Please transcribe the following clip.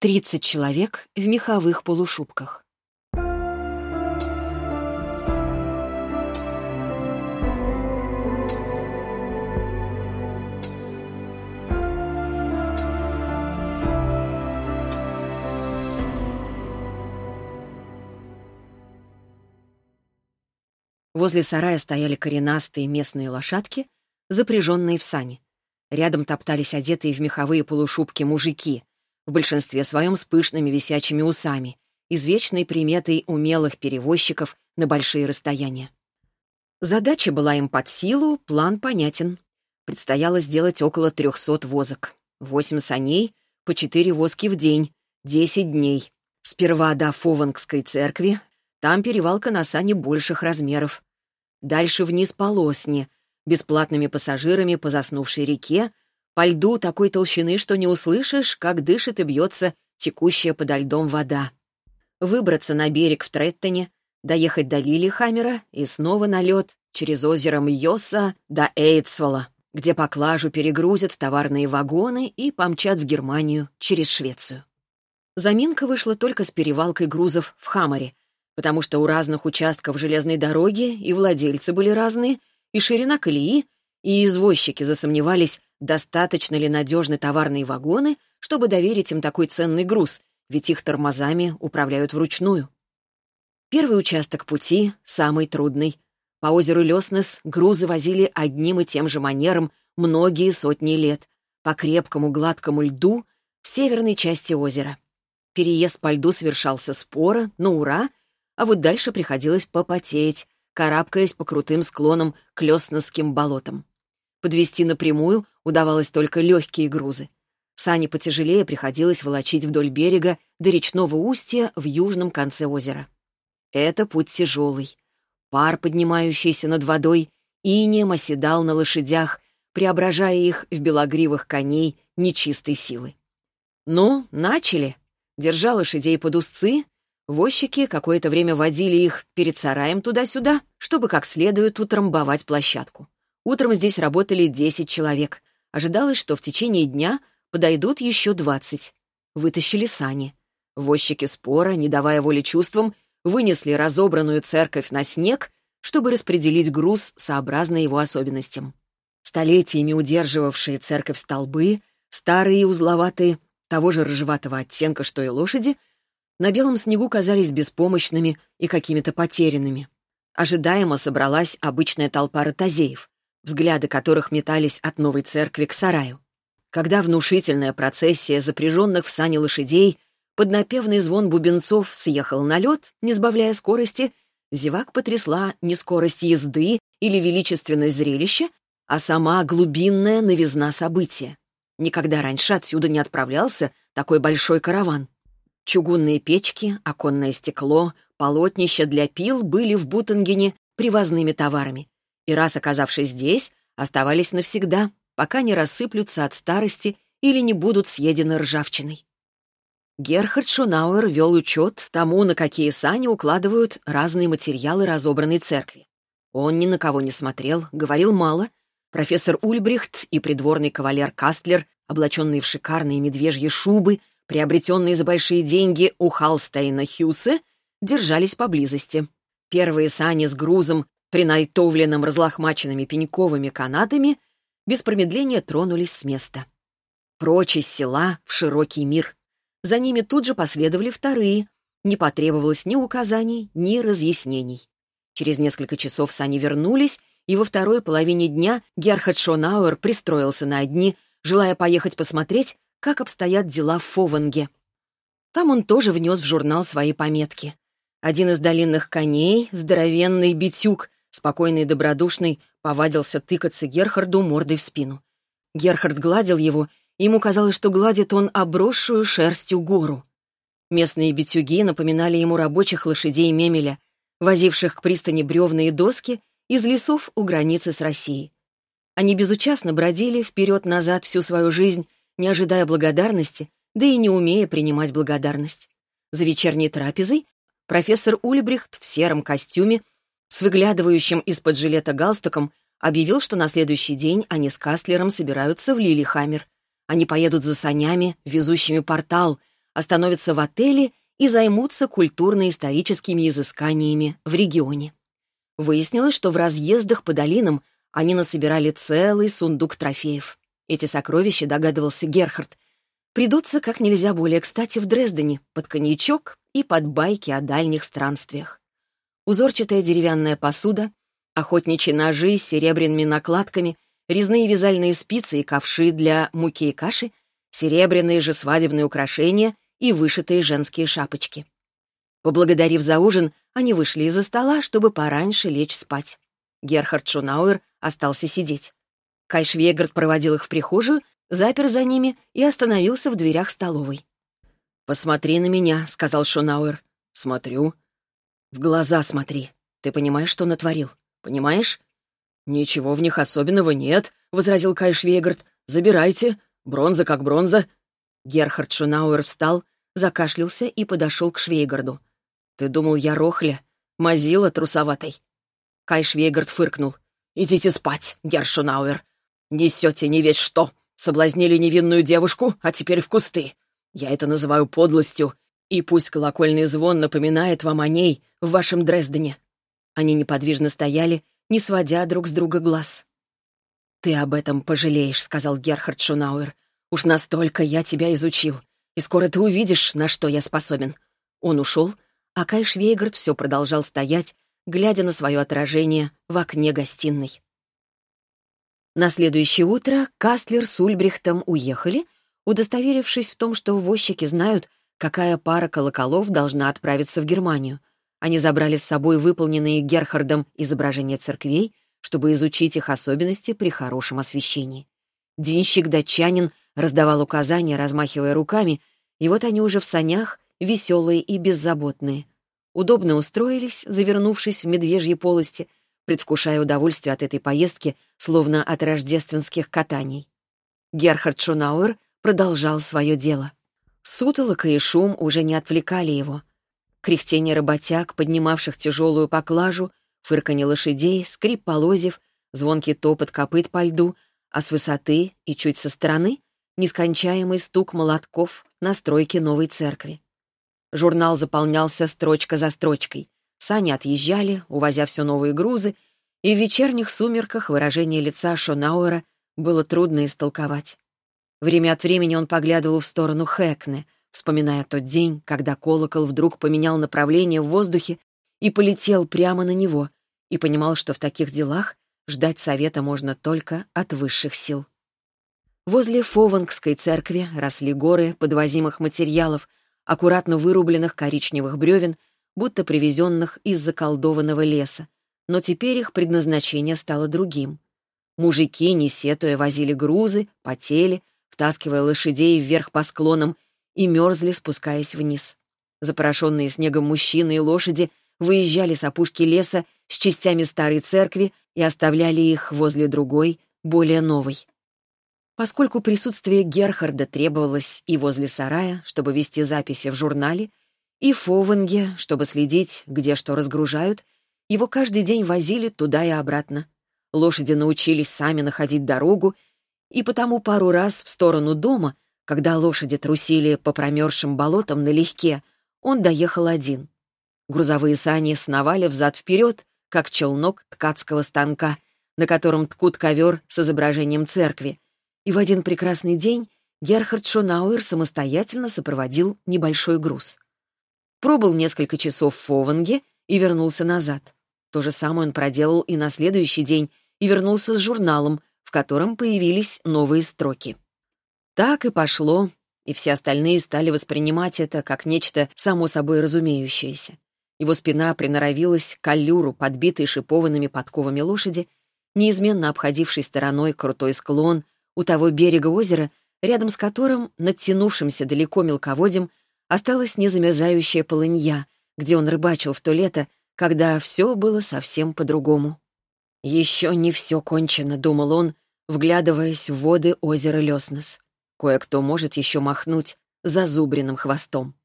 Тридцать человек в меховых полушубках. Возле сарая стояли коренастые местные лошадки, запряженные в сани. Рядом топтались одетые в меховые полушубки мужики, в большинстве своем с пышными висячими усами, извечной приметой умелых перевозчиков на большие расстояния. Задача была им под силу, план понятен. Предстояло сделать около трехсот возок. Восемь саней, по четыре воски в день, десять дней. Сперва до Фовангской церкви, там перевалка на сани больших размеров. Дальше вниз по Лосне, бесплатными пассажирами по заснувшей реке, по льду такой толщины, что не услышишь, как дышит и бьется текущая подо льдом вода. Выбраться на берег в Треттоне, доехать до Лилихаммера и снова на лед через озеро Мьоса до Эйдсвола, где поклажу перегрузят в товарные вагоны и помчат в Германию через Швецию. Заминка вышла только с перевалкой грузов в Хамаре, потому что у разных участков железной дороги и владельцы были разные, и ширина колеи, и извозчики засомневались, достаточно ли надежны товарные вагоны, чтобы доверить им такой ценный груз, ведь их тормозами управляют вручную. Первый участок пути — самый трудный. По озеру Леснес грузы возили одним и тем же манером многие сотни лет, по крепкому гладкому льду в северной части озера. Переезд по льду совершался споро, на ура, а вот дальше приходилось попотеть, карабкаясь по крутым склонам к Лесносским болотам. Подвести напрямую удавалось только легкие грузы. Сани потяжелее приходилось волочить вдоль берега до речного устья в южном конце озера. Это путь тяжелый. Пар, поднимающийся над водой, инеем оседал на лошадях, преображая их в белогривых коней нечистой силы. «Ну, начали!» Держа лошадей под узцы, Возчики какое-то время водили их перед сараем туда-сюда, чтобы как следует утрамбовать площадку. Утром здесь работали 10 человек. Ожидалось, что в течение дня подойдут еще 20. Вытащили сани. Возчики спора, не давая воли чувствам, вынесли разобранную церковь на снег, чтобы распределить груз сообразно его особенностям. Столетиями удерживавшие церковь столбы, старые и узловатые, того же рыжеватого оттенка, что и лошади, на белом снегу казались беспомощными и какими-то потерянными. Ожидаемо собралась обычная толпа ротозеев, взгляды которых метались от новой церкви к сараю. Когда внушительная процессия запряженных в сани лошадей под напевный звон бубенцов съехал на лед, не сбавляя скорости, зевак потрясла не скорость езды или величественность зрелища, а сама глубинная новизна события. Никогда раньше отсюда не отправлялся такой большой караван. Чугунные печки, оконное стекло, полотнища для пил были в Бутангене привозными товарами. И раз оказавшись здесь, оставались навсегда, пока не рассыплются от старости или не будут съедены ржавчиной. Герхард Шунауэр вел учет тому, на какие сани укладывают разные материалы разобранной церкви. Он ни на кого не смотрел, говорил мало. Профессор Ульбрихт и придворный кавалер Кастлер, облаченные в шикарные медвежьи шубы, приобретенные за большие деньги у Халстейна Хьюса, держались поблизости. Первые сани с грузом, принайтовленным разлохмаченными пеньковыми канатами, без промедления тронулись с места. Прочь из села в широкий мир. За ними тут же последовали вторые. Не потребовалось ни указаний, ни разъяснений. Через несколько часов сани вернулись, и во второй половине дня Герхард Шонауэр пристроился на одни, желая поехать посмотреть, как обстоят дела в Фованге. Там он тоже внес в журнал свои пометки. Один из долинных коней, здоровенный битюк, спокойный и добродушный, повадился тыкаться Герхарду мордой в спину. Герхард гладил его, и ему казалось, что гладит он обросшую шерстью гору. Местные битюги напоминали ему рабочих лошадей Мемеля, возивших к пристани бревна и доски из лесов у границы с Россией. Они безучастно бродили вперед-назад всю свою жизнь, не ожидая благодарности, да и не умея принимать благодарность. За вечерней трапезой профессор Ульбрихт в сером костюме с выглядывающим из-под жилета галстуком объявил, что на следующий день они с Кастлером собираются в Лилихаммер. Они поедут за санями, везущими портал, остановятся в отеле и займутся культурно-историческими изысканиями в регионе. Выяснилось, что в разъездах по долинам они насобирали целый сундук трофеев. Эти сокровища, догадывался Герхард, придутся как нельзя более кстати в Дрездене, под коньячок и под байки о дальних странствиях. Узорчатая деревянная посуда, охотничьи ножи с серебряными накладками, резные вязальные спицы и ковши для муки и каши, серебряные же свадебные украшения и вышитые женские шапочки. Поблагодарив за ужин, они вышли из-за стола, чтобы пораньше лечь спать. Герхард Шунауэр остался сидеть. Кай Швейгард проводил их в прихожую, запер за ними и остановился в дверях столовой. «Посмотри на меня», — сказал Шунауэр. «Смотрю». «В глаза смотри. Ты понимаешь, что натворил? Понимаешь?» «Ничего в них особенного нет», — возразил Кай Швейгард. «Забирайте. Бронза как бронза». Герхард Шунауэр встал, закашлялся и подошел к Швейгарду. «Ты думал, я рохля? Мазила трусоватой?» Кай Швейгард фыркнул. «Идите спать, Гершунауэр. Несете не весь что. Соблазнили невинную девушку, а теперь в кусты. Я это называю подлостью, и пусть колокольный звон напоминает вам о ней в вашем Дрездене». Они неподвижно стояли, не сводя друг с друга глаз. «Ты об этом пожалеешь», — сказал Герхард Шунауэр. «Уж настолько я тебя изучил, и скоро ты увидишь, на что я способен». Он ушел, а Кай Швейгард все продолжал стоять, глядя на свое отражение в окне гостиной. На следующее утро Кастлер с Ульбрихтом уехали, удостоверившись в том, что возчики знают, какая пара колоколов должна отправиться в Германию. Они забрали с собой выполненные Герхардом изображения церквей, чтобы изучить их особенности при хорошем освещении. Денщик-датчанин раздавал указания, размахивая руками, и вот они уже в санях, веселые и беззаботные. Удобно устроились, завернувшись в медвежьи полости, предвкушая удовольствие от этой поездки, словно от рождественских катаний. Герхард Шунауэр продолжал свое дело. Сутолока и шум уже не отвлекали его. Кряхтение работяг, поднимавших тяжелую поклажу, фырканье лошадей, скрип полозьев, звонкий топот копыт по льду, а с высоты и чуть со стороны — нескончаемый стук молотков на стройке новой церкви. Журнал заполнялся строчка за строчкой. Сани отъезжали, увозя все новые грузы, и в вечерних сумерках выражение лица Шонауэра было трудно истолковать. Время от времени он поглядывал в сторону Хэкне, вспоминая тот день, когда колокол вдруг поменял направление в воздухе и полетел прямо на него, и понимал, что в таких делах ждать совета можно только от высших сил. Возле Фовангской церкви росли горы подвозимых материалов, аккуратно вырубленных коричневых бревен, будто привезенных из заколдованного леса, но теперь их предназначение стало другим. Мужики, не сетуя, возили грузы, потели, втаскивая лошадей вверх по склонам и мерзли, спускаясь вниз. Запорошенные снегом мужчины и лошади выезжали с опушки леса с частями старой церкви и оставляли их возле другой, более новой. Поскольку присутствие Герхарда требовалось и возле сарая, чтобы вести записи в журнале, и Фовенге, чтобы следить, где что разгружают, его каждый день возили туда и обратно. Лошади научились сами находить дорогу, и потому пару раз в сторону дома, когда лошади трусили по промерзшим болотам налегке, он доехал один. Грузовые сани сновали взад-вперед, как челнок ткацкого станка, на котором ткут ковер с изображением церкви, и в один прекрасный день Герхард Шонауэр самостоятельно сопроводил небольшой груз. Пробыл несколько часов в Фованге и вернулся назад. То же самое он проделал и на следующий день, и вернулся с журналом, в котором появились новые строки. Так и пошло, и все остальные стали воспринимать это как нечто само собой разумеющееся. Его спина приноровилась к аллюру, подбитой шипованными подковами лошади, неизменно обходившей стороной крутой склон, у того берега озера, рядом с которым, надтянувшимся далеко мелководьем, осталась незамерзающая полынья, где он рыбачил в то лето, когда все было совсем по-другому. «Еще не все кончено», — думал он, вглядываясь в воды озера Леснос. Кое-кто может еще махнуть зазубренным хвостом.